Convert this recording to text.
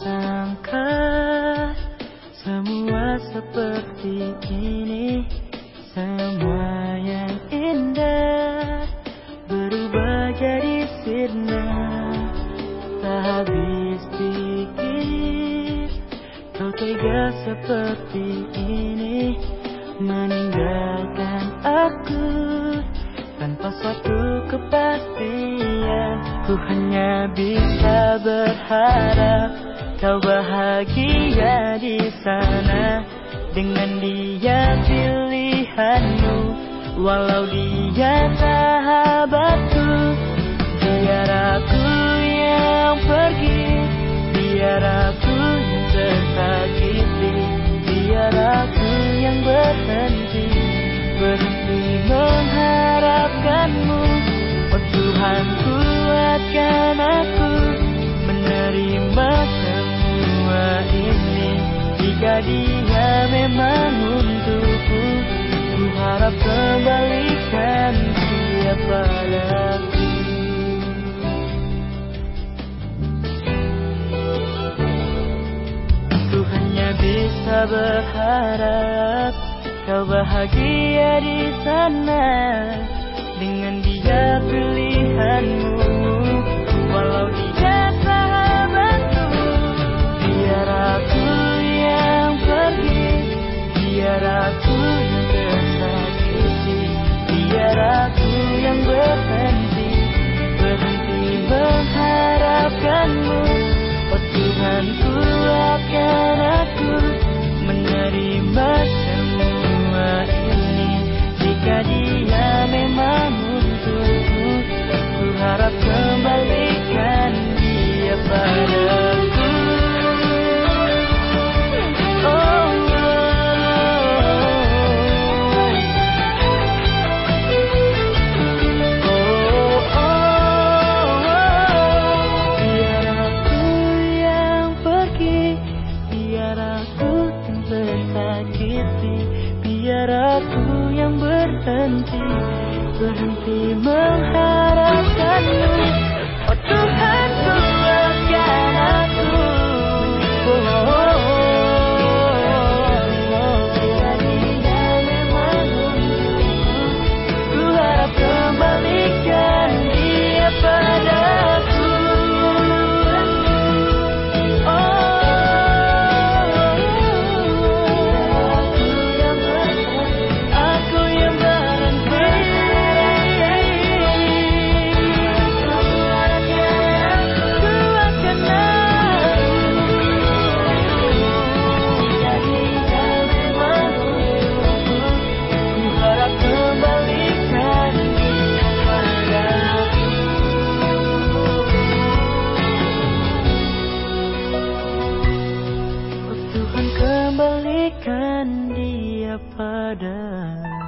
sangka semua seperti ini Semua yang indah berubah jadi sirna. Tak habis pikir kau tega seperti ini Meninggalkan aku tanpa suatu kepastian. Ku hanya bisa berharap Kau bahagia di sana. Dengan dia pilihanmu Walau dia sahabatku dia memang untukku. Ku harap kembalikan dia padaku. Ku hanya bisa berharap Kau bahagia di sana. Dengan dia pilihanmu Aku yang berhenti Berhenti mengharapkanmu. Oh Tuhanku percaya